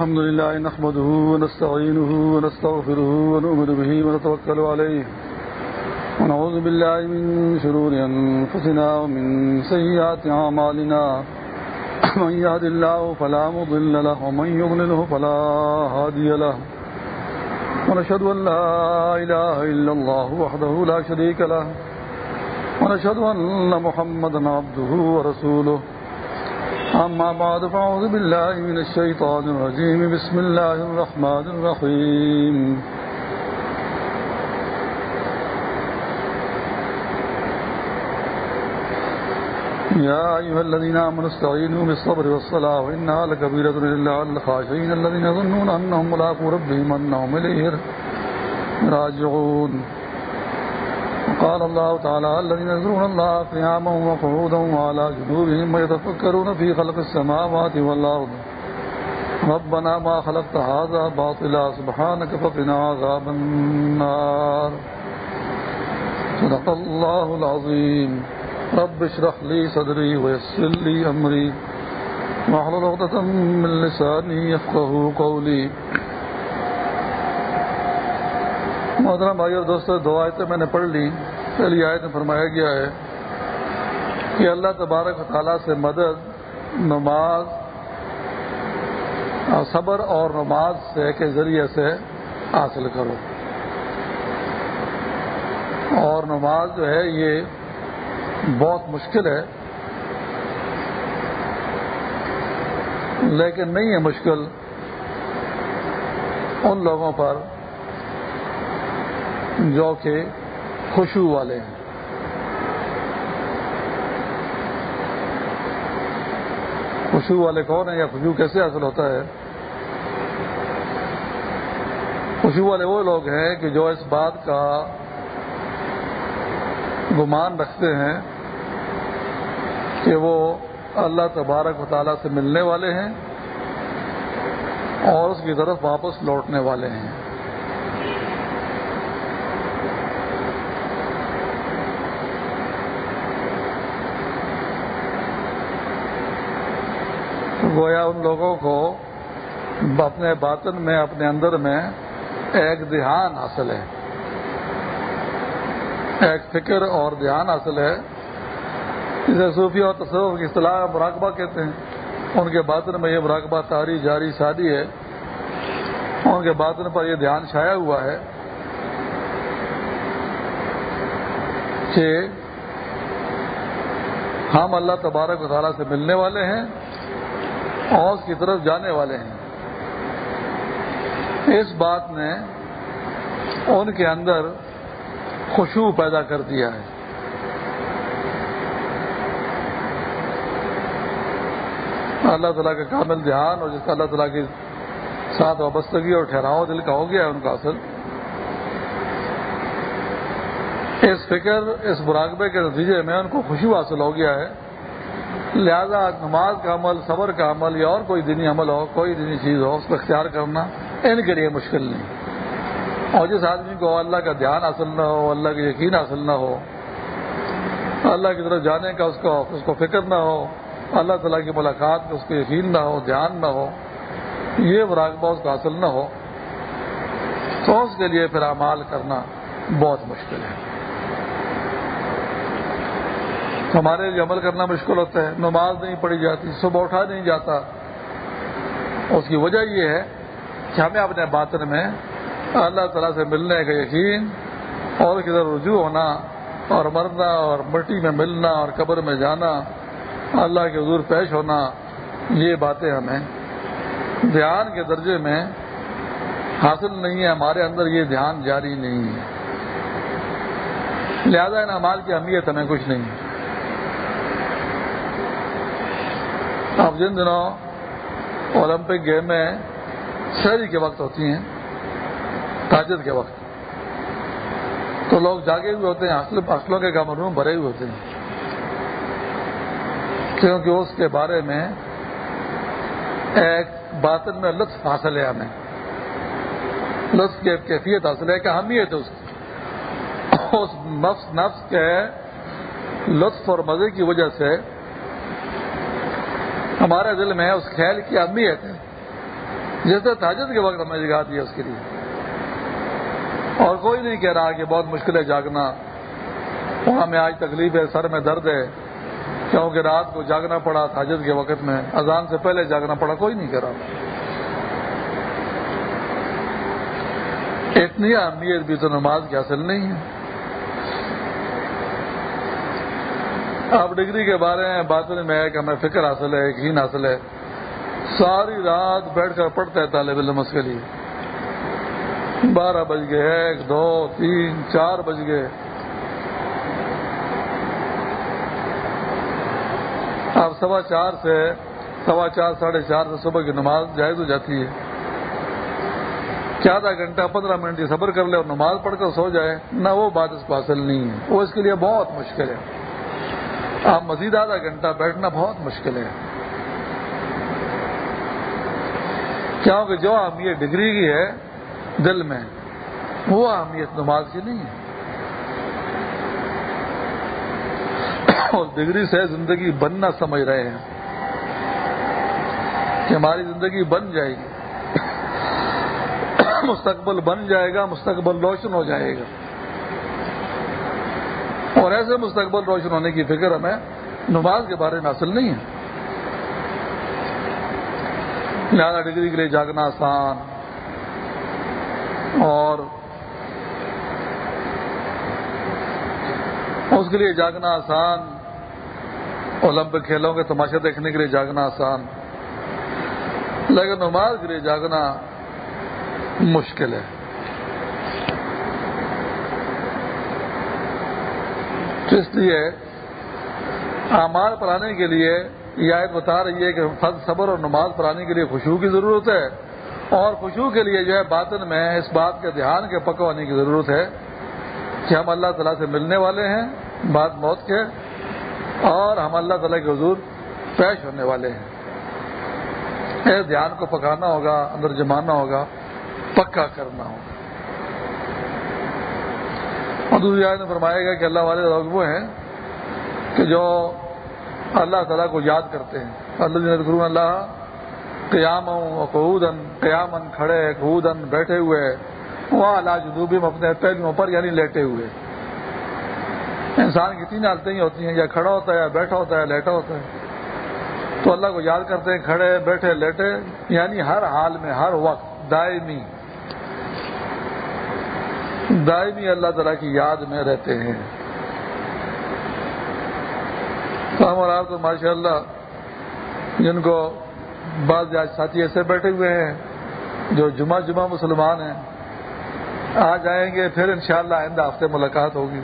الحمد لله نحمده ونستعينه ونستغفره ونؤمن به ونتوكل عليه ونعوذ بالله من شرور أنفسنا ومن سيئات عمالنا من يهد الله فلا مضل له ومن يضلله فلا هادي له ونشهد أن لا إله إلا الله وحده لا شريك له ونشهد أن محمدا عبده ورسوله أما بعد، فأعوذ بالله من الشيطان الرجيم. بسم الله الرحمن الرحيم. يا أيها الذين آمنوا استعينوا بالصبر والصلاة وإنها لكبيرة إلا على الخاشعين الذين يظنون أنهم ملاقوا ربهم أنهم إليه راجعون. وقال الله تعالى الذين يذرون الله قياما وقعودا وعلى جنوبهم ويتفكرون في خلق السماوات والأرض. ربنا ما خلقت هذا باطلا، سبحانك فقنا عذاب النار. صدق الله العظيم. رب اشرح لي صدري ويسر لي أمري. واحلل عقدة من لساني يفقه قولي. محترم بھائی اور دوستوں دو آیتیں میں نے پڑھ لی۔ پہلی آیت میں فرمایا گیا ہے کہ اللہ تبارک و تعالیٰ سے مدد، نماز صبر اور نماز سے کے ذریعے سے حاصل کرو۔ اور نماز جو ہے، یہ بہت مشکل ہے، لیکن نہیں ہے مشکل۔ ان لوگوں پر جو کہ خوشبو والے ہیں۔ خوشبو والے کون ہیں یا خوشبو کیسے حاصل ہوتا ہے؟ خوشبو والے وہ لوگ ہیں کہ جو اس بات کا گمان رکھتے ہیں کہ وہ اللہ تبارک و تعالیٰ سے ملنے والے ہیں اور اس کی طرف واپس لوٹنے والے ہیں۔ گویا ان لوگوں کو اپنے باطن میں، اپنے اندر میں ایک دھیان حاصل ہے۔ ایک فکر اور دھیان حاصل ہے۔ جسے صوفی اور تصور کی اصطلاح مراقبہ کہتے ہیں۔ ان کے باطن میں یہ مراقبہ تاری جاری شادی ہے۔ ان کے باطن پر یہ دھیان چھایا ہوا ہے کہ ہم اللہ تبارک و تعالیٰ سے ملنے والے ہیں۔ اور اس کی طرف جانے والے ہیں۔ اس بات نے ان کے اندر خوشبو پیدا کر دیا ہے۔ اللہ تعالیٰ کا کامل دھیان اور جس کا اللہ تعالیٰ کے ساتھ وابستگی اور ٹھہراؤ دل کا ہو گیا ہے ان کا اصل۔ اس فکر، اس مراقبے کے نتیجے میں ان کو خوشبو حاصل ہو گیا ہے۔ لہذا نماز کا عمل، صبر کا عمل یا اور کوئی دینی عمل ہو، کوئی دینی چیز ہو، اس کو اختیار کرنا ان کے لیے مشکل نہیں۔ اور جس آدمی کو اللہ کا دھیان حاصل نہ ہو، اللہ کا یقین حاصل نہ ہو، اللہ کی طرف جانے کا اس کو اس کو فکر نہ ہو، اللہ تعالیٰ کی ملاقات کا اس کو یقین نہ ہو، دھیان نہ ہو، یہ مراقبہ اس کو حاصل نہ ہو، تو اس کے لیے پھر اعمال کرنا بہت مشکل ہے۔ ہمارے لیے عمل کرنا مشکل ہوتا ہے، نماز نہیں پڑھی جاتی، صبح اٹھا نہیں جاتا۔ اس کی وجہ یہ ہے کہ ہمیں اپنے باطن میں اللہ تعالیٰ سے ملنے کا یقین اور کدھر رجوع ہونا اور مرنا اور مٹی میں ملنا اور قبر میں جانا، اللہ کے حضور پیش ہونا، یہ باتیں ہمیں دھیان کے درجے میں حاصل نہیں ہے ہمارے اندر یہ دھیان جاری نہیں ہے۔ لہذا ان امال کی اہمیت ہمیں کچھ نہیں۔ ہے اب جن دنوں اولمپک گیم میں شہری کے وقت ہوتی ہیں، تاجر کے وقت۔ تو لوگ جاگے ہوئے ہوتے ہیں فصلوں کے کمروں بھرے ہوئے ہوتے ہیں۔ کیونکہ اس کے بارے میں ایک باطن میں لطف حاصل ہے ہمیں۔ لطف کی کیفیت حاصل ہے کہ اہمیت اس اس نفس نفس کے لطف اور مزے کی وجہ سے ہمارے دل میں اس خیال کی اہمیت ہے۔ جیسے تاجد کے وقت ہم نے جگہ دیا اس کے لیے۔ اور کوئی نہیں کہہ رہا کہ بہت مشکل ہے جاگنا۔ وہاں میں آج تکلیف ہے، سر میں درد ہے۔ کیونکہ رات کو جاگنا پڑا تاجد کے وقت میں، اذان سے پہلے جاگنا پڑا، کوئی نہیں کہہ رہا۔ اتنی اہمیت بھی تو نماز کی حاصل نہیں ہے۔ اب ڈگری کے بارے میں بات میں ہے کہ ہمیں فکر حاصل ہے، یقین حاصل ہے۔ ساری رات بیٹھ کر پڑھتا ہے طالب علم اس کے لیے۔ بارہ بج گئے، ایک، دو، تین، چار بج گئے۔ اب سوا چار سے، سوا چار، ساڑھے چار سے صبح کی نماز جائز ہو جاتی ہے۔ کیا آدھا گھنٹہ، پندرہ منٹ کی صبر کر لے اور نماز پڑھ کر سو جائے۔ نہ وہ بات اس کو حاصل نہیں ہے۔ وہ اس کے لیے بہت مشکل ہے۔ آپ مزید آدھا گھنٹہ بیٹھنا بہت مشکل ہے۔ کیونکہ جو اہمیت ڈگری کی ہے دل میں، وہ اہمیت نماز کی نہیں ہے۔ اور ڈگری سے زندگی بننا سمجھ رہے ہیں۔ کہ ہماری زندگی بن جائے گی۔ مستقبل بن جائے گا، مستقبل روشن ہو جائے گا۔ اور ایسے مستقبل روشن ہونے کی فکر ہمیں نماز کے بارے میں حاصل نہیں ہے۔ لہذا ڈگری کے لیے جاگنا آسان۔ اور اس کے لیے جاگنا آسان۔ اولمپک کھیلوں کے تماشے دیکھنے کے لیے جاگنا آسان۔ لیکن نماز کے لیے جاگنا مشکل ہے۔ اس لیے اعمال پڑھانے کے لیے یہ آیت بتا رہی ہے کہ فض صبر اور نماز پڑھانے کے لیے خوشبو کی ضرورت ہے اور خوشبو کے لیے جو ہے باطن میں اس بات کے دھیان کے پکا ہونے کی ضرورت ہے کہ ہم اللہ تعالیٰ سے ملنے والے ہیں بات موت کے اور ہم اللہ تعالیٰ کے حضور پیش ہونے والے ہیں۔ اس دھیان کو پکانا ہوگا، اندر جمانا ہوگا، پکا کرنا ہوگا۔ اور دوسری آیت نے فرمائے گا کہ اللہ والے لوگ وہ ہیں کہ جو اللہ تعالیٰ کو یاد کرتے ہیں۔ اللہ کروں اللہ قیام قعودن قیامن کھڑے قعودن بیٹھے ہوئے، وہاں اللہ جدوبی اپنے پہلوؤں پر یعنی لیٹے ہوئے۔ انسان کی تین حالتیں ہی ہوتی ہیں، یا کھڑا ہوتا ہے، یا بیٹھا ہوتا ہے، یا لیٹا ہوتا ہے۔ تو اللہ کو یاد کرتے ہیں، کھڑے، بیٹھے، لیٹے یعنی ہر حال میں، ہر وقت، دائمی۔ دائمی اللہ تعالیٰ کی یاد میں رہتے ہیں۔ ہم آپ تو ماشاء اللہ جن کو بعض ساتھی ایسے بیٹھے ہوئے ہیں جو جمعہ جمعہ مسلمان ہیں آ جائیں گے، پھر انشاءاللہ آئندہ ہفتے ملاقات ہوگی۔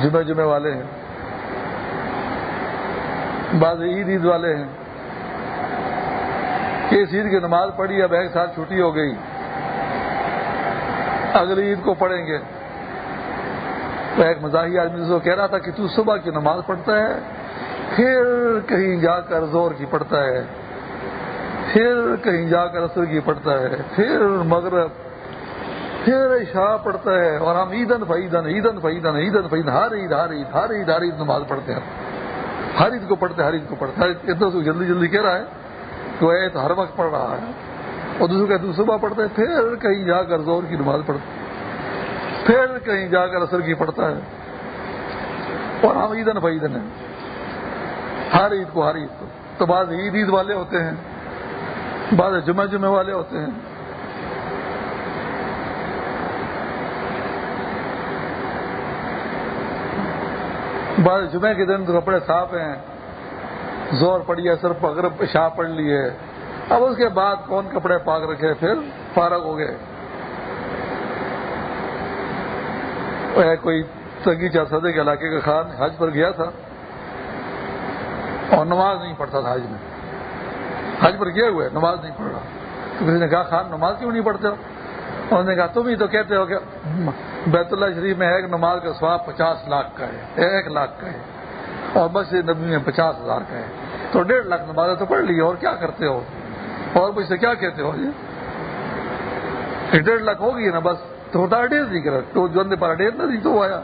جمعے جمعے والے ہیں۔ بعض عید عید والے ہیں۔ کہ اس عید کی نماز پڑھی، اب ایک سال چھٹی ہو گئی۔ اگلی عید کو پڑھیں گے۔ تو ایک مزاحی آدمی سے کہہ رہا تھا کہ تو صبح کی نماز پڑھتا ہے، پھر کہیں جا کر زور کی پڑتا ہے، پھر کہیں جا کر اثر کی پڑتا ہے، پھر مغرب، پھر عشاء پڑتا ہے۔ اور ہم عیدن فعیدن عیدن فعیدن عیدن فعیدن ہر عید ہر عید ہر عید ہر عید نماز پڑھتے ہیں۔ ہر عید کو پڑھتے، ہر عید کو پڑھتے ہیں اتنا تو جلدی جلدی کہہ رہا ہے تو اے تو ہر وقت پڑھ رہا ہے۔ اور دوسرے کہتے صبح پڑھتے ہیں پھر کہیں جا کر زور کی نماز پڑھتے پھر کہیں جا کر اثر کی پڑتا ہے۔ اور ہم عیدن فعیدن ہیں ہر عید کو، ہر عید کو۔ تو بعض عید عید والے ہوتے ہیں۔ بعض جمعہ جمعے والے ہوتے ہیں۔ بعض جمعے کے دن تو کپڑے صاف ہیں۔ زور پڑی ہے، سر اگر پیشاب پڑ لیے۔ اب اس کے بعد کون کپڑے پاک رکھے؟ پھر فارغ ہو گئے۔ کوئی تنگی چار سدے کے علاقے کا خان، حج پر گیا تھا۔ اور نماز نہیں پڑھتا تھا حج میں۔ حج پر گئے ہوئے نماز نہیں پڑھ رہا تو کسی نے کہا، خان، نماز کیوں نہیں پڑھتے ہو؟ انہوں نے کہا، تم ہی تو کہتے ہو کہ بیت اللہ شریف میں ایک نماز کا سواب پچاس لاکھ کا ہے، ایک لاکھ کا ہے۔ اور بس نبی میں پچاس ہزار کا ہے۔ تو ڈیڑھ لاکھ نمازیں تو پڑھ لی اور کیا کرتے ہو؟ اور مجھ سے کیا کہتے ہو جی؟ ڈیڑھ لاکھ ہوگی نا بس۔ تو ہوتا ڈیر نہیں کرا، تو جو پر ڈیر نہ دی تو آیا۔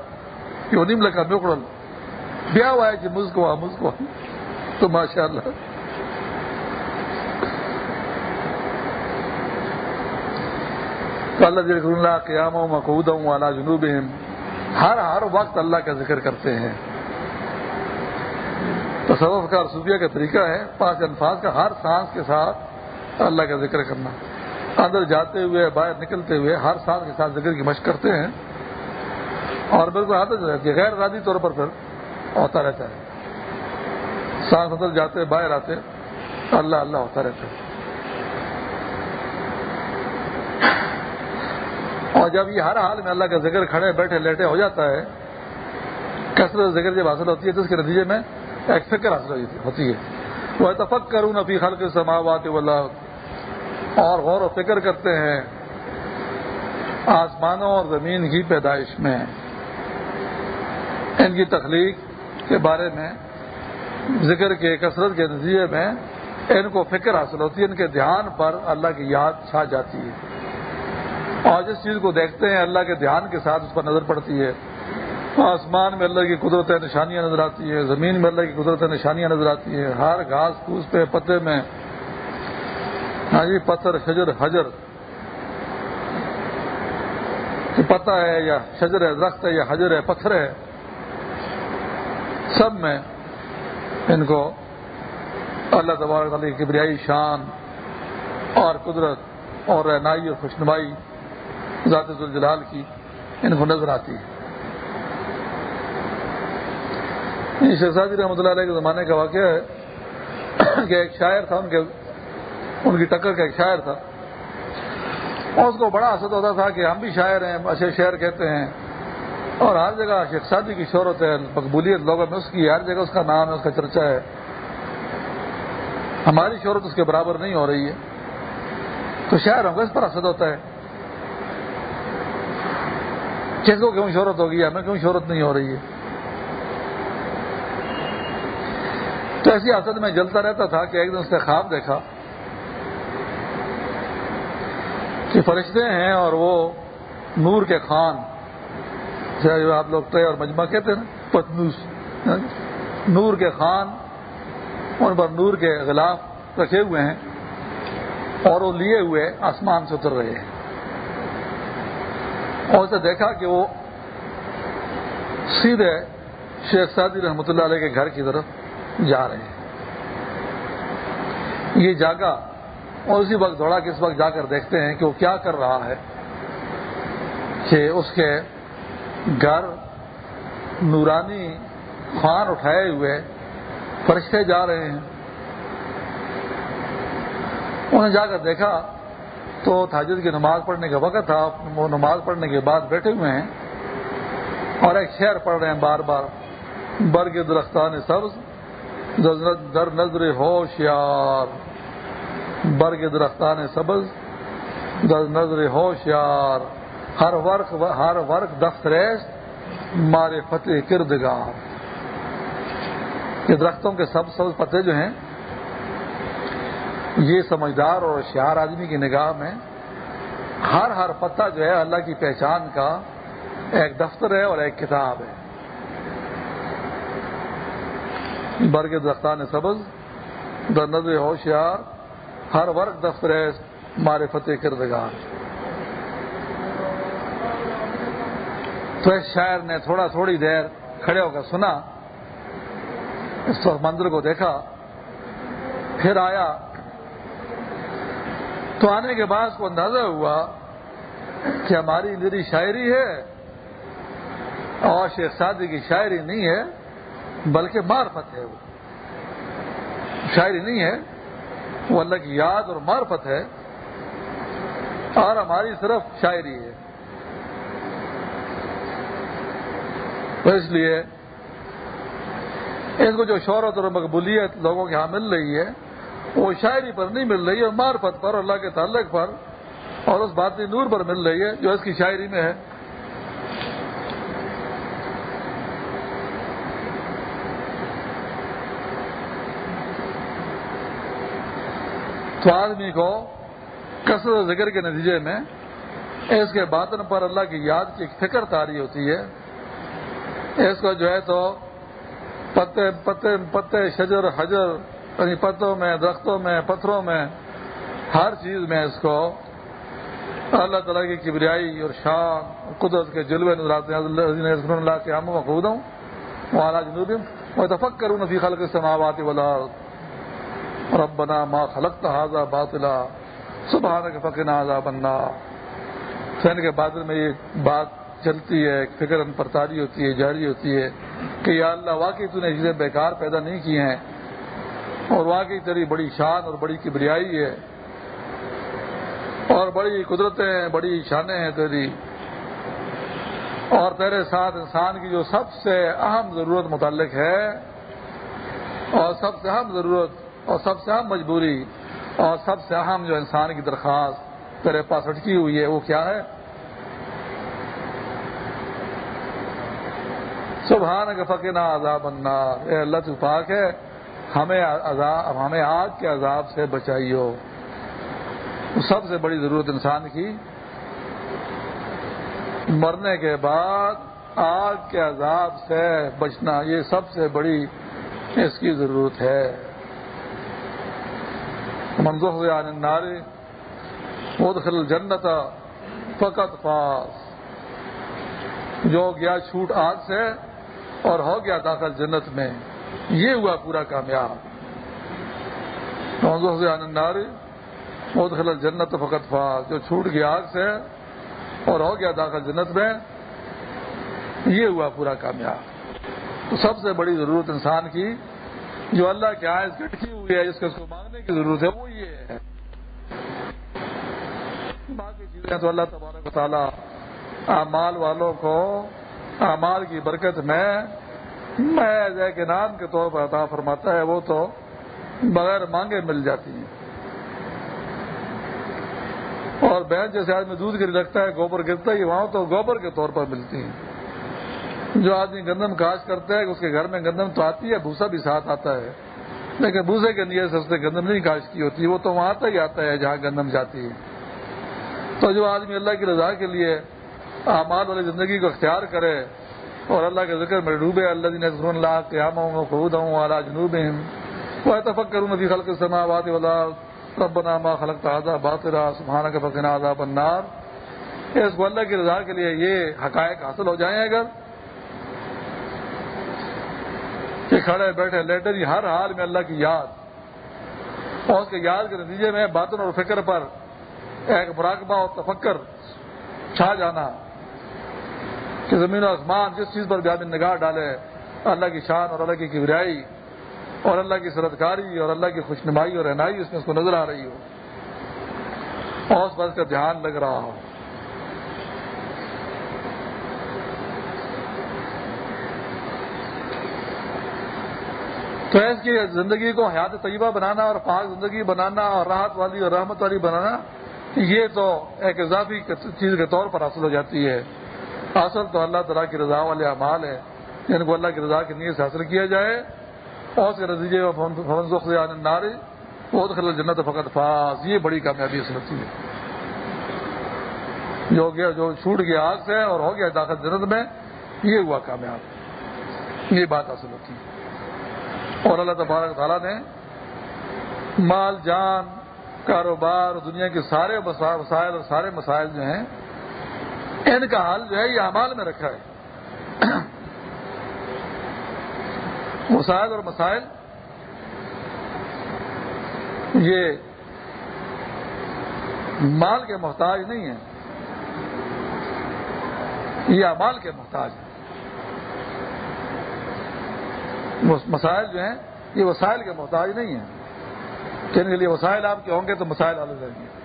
کہ بیا ہوا ہے جی مجھ کو تو ماشاء اللہ تو اللہ ذکر اللہ قیام مقود ہوں اللہ جنوب ہر ہر وقت اللہ کا ذکر کرتے ہیں۔ تصوف کا صوفیہ کا طریقہ ہے پانچ الفاظ کا، ہر سانس کے ساتھ اللہ کا ذکر کرنا۔ اندر جاتے ہوئے، باہر نکلتے ہوئے ہر سانس کے ساتھ ذکر کی مشق کرتے ہیں۔ اور بالکل عادت رہتی ہے غیر رادی طور پر پھر ہوتا رہتا ہے۔ سانس اندر جاتے، باہر آتے، اللہ اللہ ہوتا رہتا ہے۔ اور جب یہ ہر حال میں اللہ کا ذکر کھڑے بیٹھے لیٹے ہو جاتا ہے، کثرت ذکر جب حاصل ہوتی ہے تو اس کے نتیجے میں ایک فکر حاصل ہوتی ہے۔ وہ اتفق کروں نفی خلق سماوات واللہ اور غور و فکر کرتے ہیں، آسمانوں اور زمین کی پیدائش میں۔ ان کی تخلیق کے بارے میں، ذکر کے کثرت کے نتیجے میں ان کو فکر حاصل ہوتی ہے، ان کے دھیان پر اللہ کی یاد چھا جاتی ہے۔ اور جس چیز کو دیکھتے ہیں، اللہ کے دھیان کے ساتھ اس پر نظر پڑتی ہے۔ آسمان میں اللہ کی قدرت نشانیاں نظر آتی ہیں، زمین میں اللہ کی قدرت نشانیاں نظر آتی ہیں۔ ہر گھاس پھوس پہ، پتے میں ہاں جی پتھر، شجر، حجر۔ پتا ہے یا شجر ہے، درخت ہے یا حجر ہے، پتھر ہے۔ سب میں ان کو اللہ تبارک علی کی کبریائی شان اور قدرت اور رہنائی اور خوشنمائی ذات الجلال کی ان کو نظر آتی ہے۔ شہزادی رحمۃ اللہ علیہ کے زمانے کا واقعہ ہے کہ ایک شاعر تھا، ان کے ان کی ٹکر کا ایک شاعر تھا۔ اور اس کو بڑا حسد ہوتا تھا کہ ہم بھی شاعر ہیں اچھے شعر کہتے ہیں۔ اور ہر جگہ شیخ سادی جی کی شہرت ہے، مقبولیت لوگوں میں اس کی، ہر جگہ اس کا نام ہے، اس کا چرچا ہے۔ ہماری شہرت اس کے برابر نہیں ہو رہی ہے۔ تو شاعر ہم کو اس پر حسد ہوتا ہے۔ کس کو کیوں شہرت ہوگی ہمیں کیوں شہرت نہیں ہو رہی ہے۔ تو ایسی حسد میں جلتا رہتا تھا کہ ایک دن اس نے خواب دیکھا۔ کہ فرشتے ہیں اور وہ نور کے خان۔ جو آپ لوگ طے اور مجمع کہتے ہیں نا، پتنوس۔ نور کے خان، ان پر نور کے غلاف رکھے ہوئے ہیں اور وہ لیے ہوئے آسمان سے اتر رہے ہیں۔ اور اسے دیکھا کہ وہ سیدھے شیخ سعدی رحمۃ اللہ علیہ کے گھر کی طرف جا رہے ہیں۔ یہ جاگا اور اسی وقت دوڑا کے اس وقت جا کر دیکھتے ہیں کہ وہ کیا کر رہا ہے کہ اس کے گھر نورانی خوان اٹھائے ہوئے فرشتے جا رہے ہیں۔ انہیں جا کر دیکھا تو تاجد کی نماز پڑھنے کا وقت تھا، وہ نماز پڑھنے کے بعد بیٹھے ہوئے ہیں اور ایک شعر پڑھ رہے ہیں بار بار۔ برگ درختان سبز در نظر ہوشیار۔ برگ درختان سبز در نظر ہوشیار، ہر ورق ہر ورق دفتریس مارے فتح کردگار۔ یہ درختوں کے سب سب پتے جو ہیں، یہ سمجھدار اور ہوشیار آدمی کی نگاہ میں ہر ہر پتا جو ہے اللہ کی پہچان کا ایک دفتر ہے اور ایک کتاب ہے۔ برگ درختان سبز در نظر ہوشیار ہر ورق دفتر ہے مارے فتح کردگار۔ تو اس شاعر نے تھوڑا تھوڑی دیر کھڑے ہو کر سنا، اس وقت مندر کو دیکھا، پھر آیا۔ تو آنے کے بعد کو اندازہ ہوا کہ ہماری میری شاعری ہے، اور شیخ سادی کی شاعری نہیں ہے، بلکہ معرفت ہے وہ۔ شاعری نہیں ہے وہ اللہ کی یاد اور معرفت ہے اور ہماری صرف شاعری ہے۔ تو اس لیے اس کو جو شہرت اور مقبولیت لوگوں کے ہاں مل رہی ہے، وہ شاعری پر نہیں مل رہی ہے معرفت پر اللہ کے تعلق پر اور اس باطنی نور پر مل رہی ہے جو اس کی شاعری میں ہے۔ تو آدمی کو کثرت ذکر کے نتیجے میں اس کے باطن پر اللہ کی یاد کی فکر تاری ہوتی ہے۔ اس کو جو ہے تو پتے پتے پتے، شجر، حجر یعنی پتوں میں، درختوں میں، پتھروں میں، ہر چیز میں اس کو اللہ تعالیٰ کی کبریائی اور شان اور قدرت کے جلوے نظر اللہ کے عام مقبود ہوں وہاں جنوب میں دفق کروں نفی خلق سماوات ولا ربنا ما خلقت هذا باطلا، سبحانك فقنا عذاب النار۔ فین کے بادل میں یہ بات چلتی ہے فکر ان پر تاری ہوتی ہے، جاری ہوتی ہے کہ یا اللہ واقعی تو نے چیزیں بیکار پیدا نہیں کی ہیں، اور واقعی تیری بڑی شان اور بڑی کبریائی ہے۔ اور بڑی قدرتیں ہیں، بڑی شانیں ہیں تیری۔ اور تیرے ساتھ انسان کی جو سب سے اہم ضرورت متعلق ہے، اور سب سے اہم ضرورت اور سب سے اہم مجبوری اور سب سے اہم جو انسان کی درخواست تیرے پاس اٹکی ہوئی ہے وہ کیا ہے؟ سبحان کا فقینہ عذاب النار۔ اے اللہ تو پاک ہے، ہمیں عذاب، ہمیں آگ کے عذاب سے بچائیو۔ سب سے بڑی ضرورت انسان کی۔ مرنے کے بعد آگ کے عذاب سے بچنا، یہ سب سے بڑی اس کی ضرورت ہے۔ منظور نارے مدخل جنت فقط پاس جو گیا چھوٹ آگ سے اور ہو گیا داخل جنت میں۔ یہ ہوا پورا کامیاب۔ نارے مدخل جنت فقط پاس جو چھوٹ گیا آگ سے اور ہو گیا داخل جنت میں، یہ ہوا پورا کامیاب۔ تو سب سے بڑی ضرورت انسان کی جو اللہ کے آئے گٹکی ہوئی ہے، جس کو اس کو مانگنے کی ضرورت ہے، وہ یہ ہے۔ باقی چیزیں تو اللہ تبارک تعالیٰ اعمال والوں کو اعمال کی برکت میں میں کے نام کے طور پر عطا فرماتا ہے، وہ تو بغیر مانگے مل جاتی ہیں۔ اور بہن جیسے آدمی دودھ کے رکھتا ہے، گوبر گرتا ہے وہاں تو گوبر کے طور پر ملتی ہیں۔ جو آدمی گندم کاش کرتا ہے، اس کے گھر میں گندم تو آتی ہے، بھوسا بھی ساتھ آتا ہے۔ لیکن بھوسے کے نیے سے اس نے گندم نہیں کاش کی ہوتی، وہ تو وہاں تک ہی آتا ہے جہاں گندم جاتی ہے۔ تو جو آدمی اللہ کی رضا کے لیے اعمال والی زندگی کو اختیار کرے اور اللہ کے ذکر میں ڈوبے اللہ نے اللہ قیام ہوں خود ہوں اللہ جنوب وہ اتفق کروں نبی خلق سماوات والا ربنا ما خلق تازہ باطرا سبحانہ کے فقنا عذاب النار۔ اس کو اللہ کی رضا کے لیے یہ حقائق حاصل ہو جائیں اگر کہ کھڑے بیٹھے لیٹر ہر حال میں اللہ کی یاد۔ اور اس کے یاد کے نتیجے میں باطن اور فکر پر ایک مراقبہ اور تفکر چھا جانا۔ کہ زمین و آسمان جس چیز پر بھی آدمی نگاہ ڈالے، اللہ کی شان اور اللہ کی کبریائی اور اللہ کی سرتکاری اور اللہ کی خوشنمائی اور رہنائی اس میں اس کو نظر آ رہی ہو۔ اور اس پر اس کا دھیان لگ رہا ہو۔ تو اس کی زندگی کو حیات طیبہ بنانا اور پاک زندگی بنانا اور راحت والی اور رحمت والی بنانا، یہ تو ایک اضافی چیز کے طور پر حاصل ہو جاتی ہے۔ اصل تو اللہ تعالیٰ کی رضا والے اعمال ہے جن کو اللہ کی رضا کی نیت سے حاصل کیا جائے۔ اور اس کے نتیجے میں نارے بہت خل جنت فقط فاس یہ بڑی کامیابی سمجھتی ہے۔ جو گیا جو چھوٹ گیا آگ سے اور ہو گیا داخل جنت میں، یہ ہوا کامیاب۔ یہ بات حاصل ہوتی ہے۔ اور اللہ تبارک تعالیٰ نے مال، جان، کاروبار، دنیا کے سارے مسائل اور سارے مسائل جو ہیں، ان کا حل جو ہے، یہ امال میں رکھا ہے۔ مسائل اور مسائل، یہ مال کے محتاج نہیں ہیں۔ یہ امال کے محتاج ہیں۔ مسائل جو ہیں، یہ وسائل کے محتاج نہیں ہیں۔ یعنی کہ ان کے لیے وسائل آپ کے ہوں گے تو مسائل الگ رہیں گے۔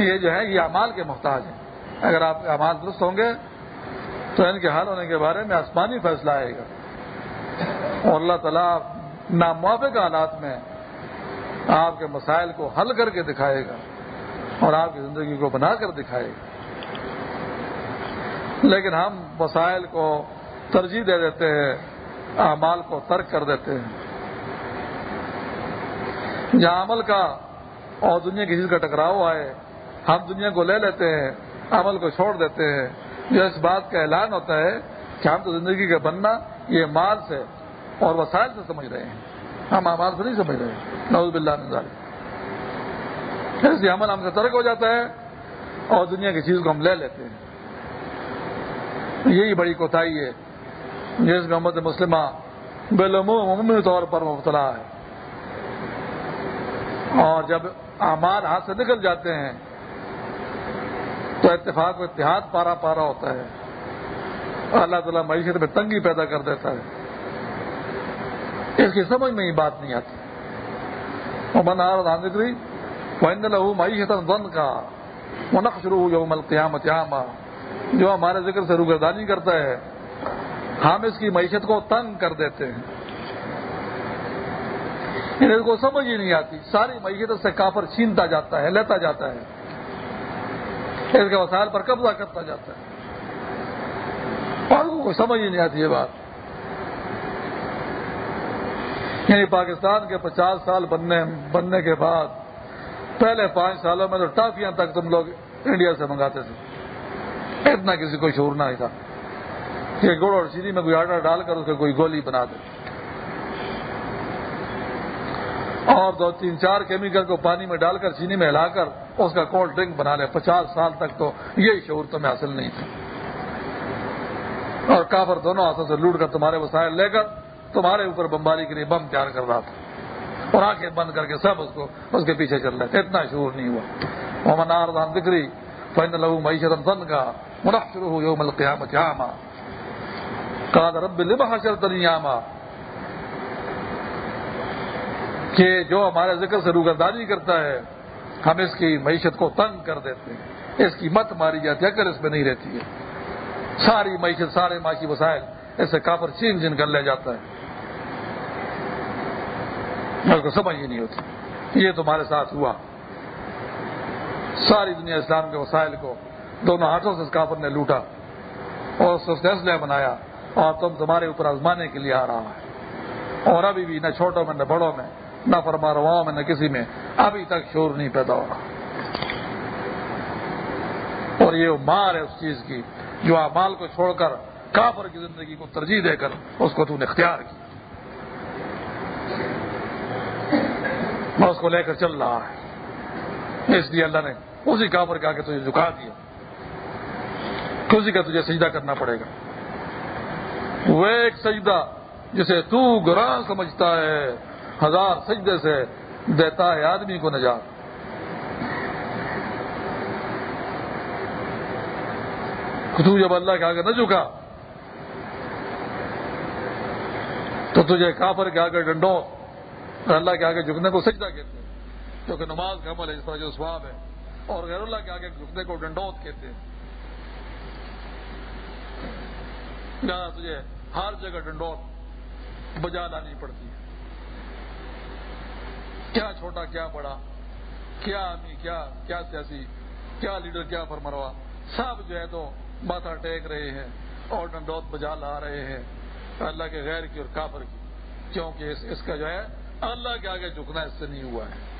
یہ جو ہے، یہ امال کے محتاج ہیں۔ اگر آپ کے امال درست ہوں گے، تو ان کے حل ہونے کے بارے میں آسمانی فیصلہ آئے گا۔ اور اللہ تعالیٰ ناموافق حالات میں آپ کے مسائل کو حل کر کے دکھائے گا اور آپ کی زندگی کو بنا کر دکھائے گا۔ لیکن ہم مسائل کو ترجیح دے دیتے ہیں۔ اعمال کو ترک کر دیتے ہیں۔ جہاں عمل کا اور دنیا کی چیز کا ٹکراؤ آئے، ہم دنیا کو لے لیتے ہیں، عمل کو چھوڑ دیتے ہیں۔ جو اس بات کا اعلان ہوتا ہے کہ ہم تو زندگی کا بننا یہ مال سے اور وسائل سے سمجھ رہے ہیں۔ ہم آواز سے نہیں سمجھ رہے۔ ہیں نوز بلّہ نظال ایسے عمل ہم سے ترک ہو جاتا ہے اور دنیا کی چیز کو ہم لے لیتے ہیں۔ یہی بڑی کوتاہی ہے۔ جس محمد مسلمہ عمومی طور پر مبتلا ہے۔ اور جب اعمال ہاتھ سے نکل جاتے ہیں، تو اتفاق و اتحاد پارا پارا ہوتا ہے۔ اللہ تعالیٰ معیشت میں تنگی پیدا کر دیتا ہے۔ اس کی سمجھ میں ہی بات نہیں آتی۔ وہ بنا رہی لہو معیشت بند کا منق شروع جو مل قیامت جو ہمارے ذکر سے روگردانی کرتا ہے ہم اس کی معیشت کو تنگ کر دیتے ہیں۔ یعنی ان کو سمجھ ہی نہیں آتی۔ ساری معیشت سے کافر چھینتا جاتا ہے، لیتا جاتا ہے۔ اس کے وسائل پر قبضہ کرتا جاتا ہے۔ اور کو سمجھ ہی نہیں آتی یہ بات۔ یعنی پاکستان کے پچاس سال بننے بننے کے بعد پہلے پانچ سالوں میں تو ٹافیاں تک تم لوگ انڈیا سے منگاتے تھے۔ اتنا کسی کو شور نہ تھا۔ کہ گڑ اور چینی میں کوئی آٹا ڈال کر اس کو کوئی گولی بنا دے۔ اور دو تین چار کیمیکل کو پانی میں ڈال کر چینی میں ہلا کر اس کا کولڈ ڈرنک بنا لے۔ پچاس سال تک تو یہی شعور تمہیں حاصل نہیں تھا۔ اور کافر دونوں ہاتھوں سے لوٹ کر تمہارے وسائل لے کر تمہارے اوپر بمباری کے لیے بم تیار کر رہا تھا۔ اور آنکھیں بند کر کے سب اس کو اس کے پیچھے چل رہے تھے۔ اتنا شعور نہیں ہوا۔ محمد ناردان دکری فین لہو معیشت کا منف شروع ہو یوم القیامت عامہ قال رب لما حشرتنی عامہ کہ جو ہمارے ذکر سے روگردانی کرتا ہے، ہم اس کی معیشت کو تنگ کر دیتے ہیں۔ اس کی مت ماری جاتی ہے اگر اس میں نہیں رہتی ہے۔ ساری معیشت، سارے معاشی وسائل ایسے کافر چین جن کر لے جاتا ہے۔ اس کو سمجھ ہی نہیں ہوتی۔ یہ تمہارے ساتھ ہوا۔ ساری دنیا اسلام کے وسائل کو دونوں ہاتھوں سے اس کافر نے لوٹا اور اس کو فیصلہ بنایا۔ اور تم تمہارے اوپر آزمانے کے لیے آ رہا ہے۔ اور ابھی بھی نہ چھوٹوں میں نہ بڑوں میں، نہ فرما رواؤں میں، نہ کسی میں ابھی تک شور نہیں پیدا ہو رہا۔ اور یہ مار ہے اس چیز کی، جو اعمال کو چھوڑ کر کافر کی زندگی کو ترجیح دے کر اس کو تو نے اختیار کی میں اس کو لے کر چل رہا ہے۔ اس لیے اللہ نے اسی کافر کے آگے تجھے جھکا دیا۔ اسی کا تجھے سجدہ کرنا پڑے گا۔ وہ ایک سجدہ جسے تو گراں سمجھتا ہے، ہزار سجدے سے دیتا ہے آدمی کو نجات۔ تو جب اللہ کے آگے نہ جھکا، تو تجھے کافر کے آگے ڈنڈو اللہ کے آگے جھکنے کو سجدہ کہتے ہیں۔ کیونکہ نماز کا عمل ہے، اس طرح جو سواب ہے، اور غیر اللہ کے آگے جھکنے کو ڈنڈوت کہتے ہیں۔ تجھے ہر جگہ ڈنڈوت بجا لانی پڑتی ہے۔ کیا چھوٹا، کیا بڑا، کیا آدمی، کیا کیا سیاسی، کیا لیڈر، کیا فرمروا سب جو ہے تو ماتھا ٹیک رہے ہیں اور ڈنڈوت بجا لا رہے ہیں۔ اللہ کے غیر کی اور کافر کی۔ کیونکہ اس اس کا جو ہے، اللہ کے آگے جھکنا اس سے نہیں ہوا ہے۔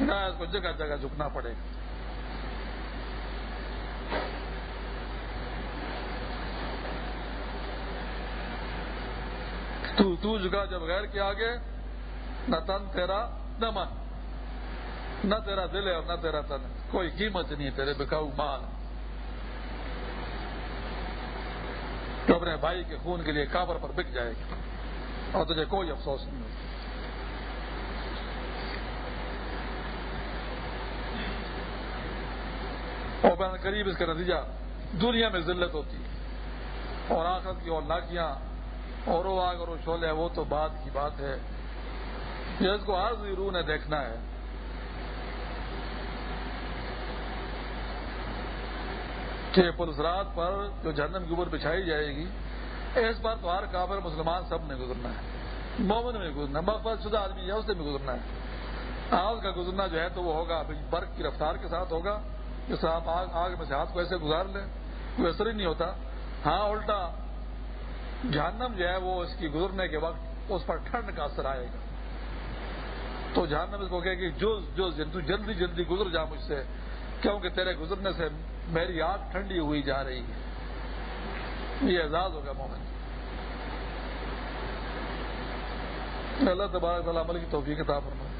نہ اس کو جگہ جگہ جھکنا پڑے۔ گا تو تو جگہ جب غیر کے آگے، نہ تن تیرا، نہ من۔ نہ تیرا دل ہے اور نہ تیرا تن۔ کوئی قیمت نہیں تیرے بکاؤ مال۔ تو اپنے بھائی کے خون کے لیے کابر پر بک جائے گی۔ اور تجھے کوئی افسوس نہیں ہوگا۔ اور بین قریب، اس کا نتیجہ دنیا میں ذلت ہوتی ہے اور آخرت کی اور لاکیاں اور وہ آگ اور وہ شولے وہ تو بعد کی بات ہے۔ اس کو آج بھی روح نے دیکھنا ہے۔ کہ پلسرات پر جو جہنم کے اوپر بچھائی جائے گی، اس پر تو ہر کافر مسلمان سب نے گزرنا ہے۔ مومن میں گزرنا مغفرت شدہ آدمی ہے، اس نے بھی گزرنا ہے۔ آگ کا گزرنا جو ہے تو وہ ہوگا برق کی رفتار کے ساتھ ہوگا۔ جس سے آپ آگ آگ میں سے ہاتھ کو ایسے گزار لیں، کوئی اثر ہی نہیں ہوتا۔ ہاں الٹا جہنم جو ہے وہ اس کی گزرنے کے وقت اس پر ٹھنڈ کا اثر آئے گا۔ تو جہنم اس کو کہ جو یعنی جلدی جلدی گزر جا مجھ سے، کیونکہ تیرے گزرنے سے میری آنکھ ٹھنڈی ہوئی جا رہی ہے۔ یہ اعزاز ہوگا مومن۔ اللہ تبارک تعالیٰ عمل کی توفیق کتاب فرمائے۔